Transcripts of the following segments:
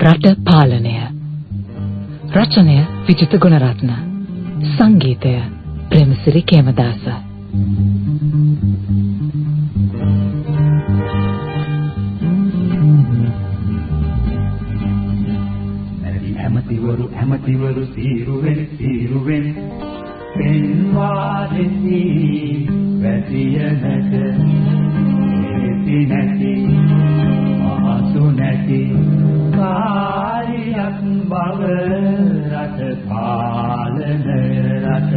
රට පාලනය. රචනය විජිත ගුණරත්න. සංගීතය ප්‍රේමසිරි කේමදාස. ඇමතිවරු ඇමතිවරු සීරුවෙන් සීරුවෙන් පෙන්වා දෙති වැසිය නැත හේති නැති. ආසු නැති කාරියක් බව රට පාලන රට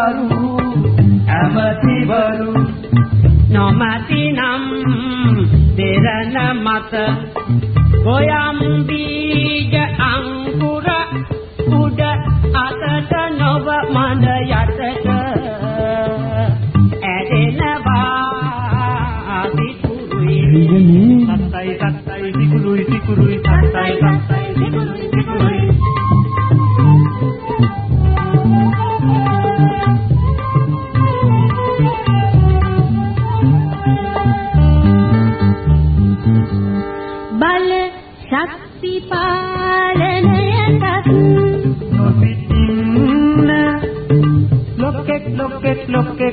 ඇමතිවරු ඇමතිවරු නොමැතිනම් දෙරණ මත ගොයම් බීජ අංකුර උඩ අතට නොව මන යට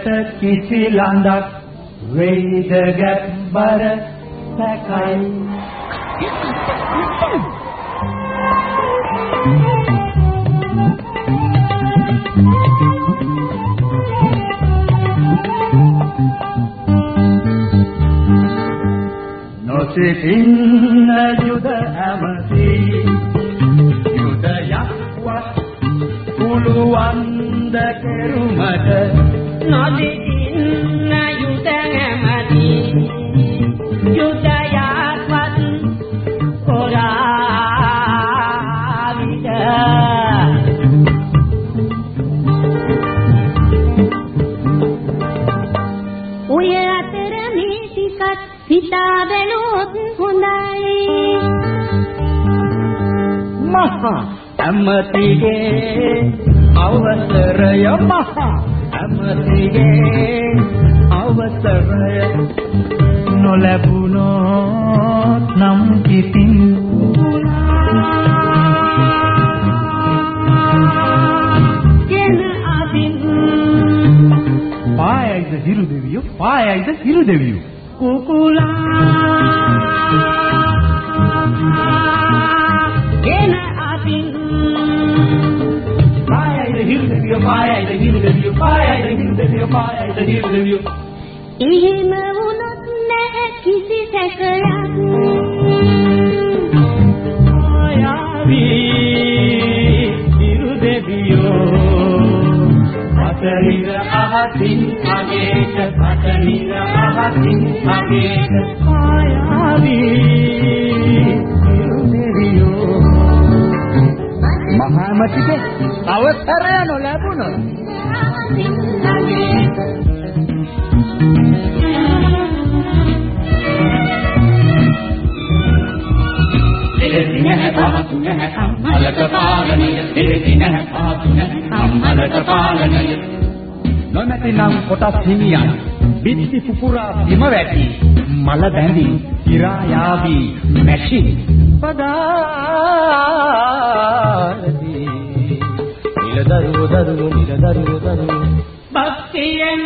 කලට කිසි ලඳක් වෙයිද ගැබ්බර සැකයි. නොසිතින්න යුද ඇමති යුදයක් වත් පුළුවන් ද කෙරුමට නොසිතින්න යුද ඇමති යුදයක්වත් කොරා විට ඔය අතර මේ ටිකත් හිතා බැලුවොත් හොඳයි. මහා ඇමතිගේ අවසරය මහා. ඇමතිගේ අවසරය නොලැබුණොත් නම් කිතින් පායයිද හිරු දෙවියෝ පායයිද හිරු දෙවියෝ කුකුලා හිරු දෙවියෝ පායයිද හිරු දෙවියෝ එහෙම වුණොත් නැහැ කිසි සැකයක් ආයාවි හිරු දෙවියෝ අතරින් අහසින් අගේට අතරින් අහසින් අගේට ආයාවි හිරු දෙවියෝ කැමතිද? අවසරය නොලැබුණොත්. දෙලෙති නැහැ පහසු නැහැ සම්මලක පාලනය දෙලෙති නැහැ පහසු නැහැ සම්මලක පාලනය නොමැතිනම් කොටස් හිමියන් බිත්ති පුපුරා බිම වැටි මල බැඳි ඉරා යාවි මැෂි පදාරදී නිලදරුව දරුව නිලදරුව දරුව භක්තියෙන්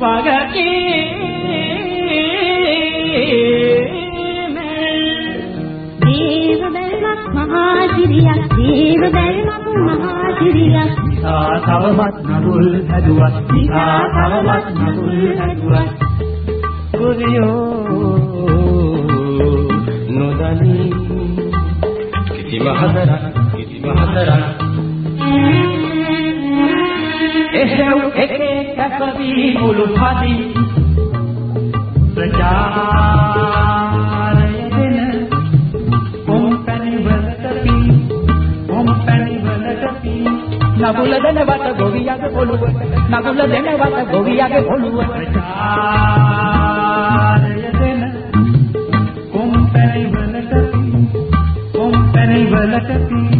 වගකීමෙන් දේව බැල්මක් මහා සිරියක් දේව බැල්මක් මහා සිරියක් ආ තවමත් නගුල් හැදුවත් දිහා තවමත් නගුල් හැදුවත් ගුරියෝ නොදනි කිසිම හතරක් කිසිම හතරක් කැපවී මුළු පදි ප්‍රචාරය දෙන කොම්පැනි වලට පී කොම්පැනි වලට පී නගුල දෙනවට ගොවියගේ ඔළුව නගුල දෙනවට ගොවියගේ ඔළුව. ප්‍රචාරය දෙන කොම්පැනි වලට පී කොම්පැනි වලට පී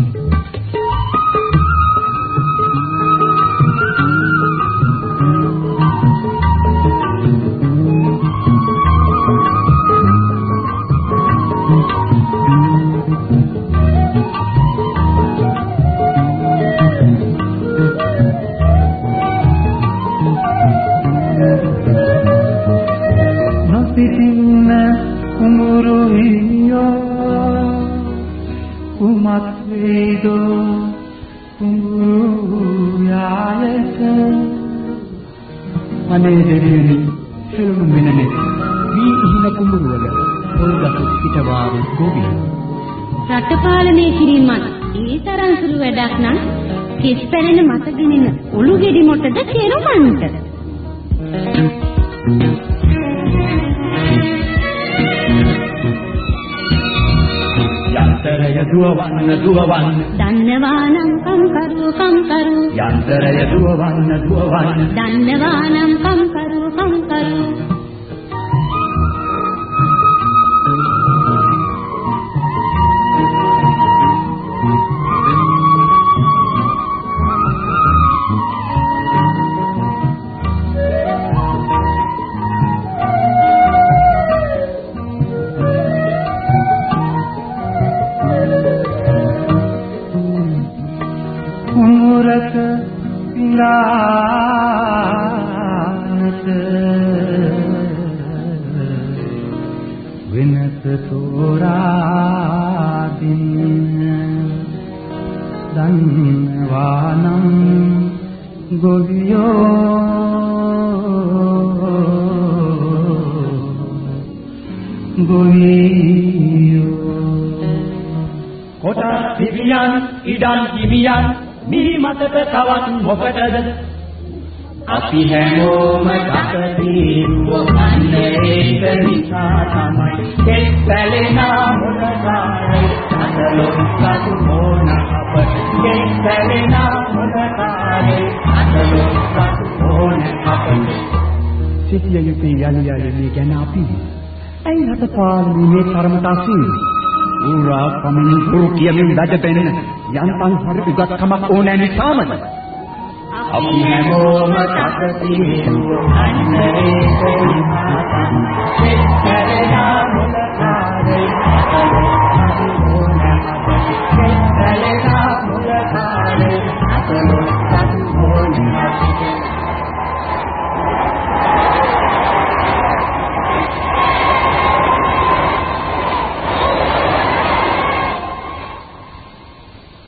දෙවියනි හෙළුණු මිනනේ වී ඉහින කුඹුරු වල පොල්ගතු පිටවාරු ගොවි රට පාලනය කිරීමත් ඒ තරම් සුළු වැඩක් නම් කිස් පැනෙන මත ගිනින ඔළු ගෙඩි මොටද කෙරුමන්ට යන්තරය දුවවන්න දුවවන්න. දන්නවා නම් කම්කරු කම්කරු. යන්තරය දුවවන්න දුවවන්න. දන්නවා නම් කම්කරු කුමුරක පිරානත වෙනස තෝරා දින්න දන්නවා නම් ගොවියෝ. ගොවියෝ. කොටස් හිමියන් ඉඩම් හිමියන් මිහි මතට තවත් මොකටද? අපි හැමෝම කටදීරුව අන්න ඒක නිසා තමයි එක් පැලෙනා මොනකාරයි අතලොත් සතු මොන අපට? එක් පැලෙනා මොනකාරයි අතලොත් සතු මොන අපට? සිටිය යුතුයි යලි යලි මේ ගැන අපි. ඇයි රට පාලනයේ තරමට අසීරු ඌරා කමින් දුරු කියමින් දඩපෙන්න යන්තම් හරි උගත්කමක් ඕනෑ නිසාමද? අපි හැමෝම කටතිරුව අන්න ඒක නිසා තමයි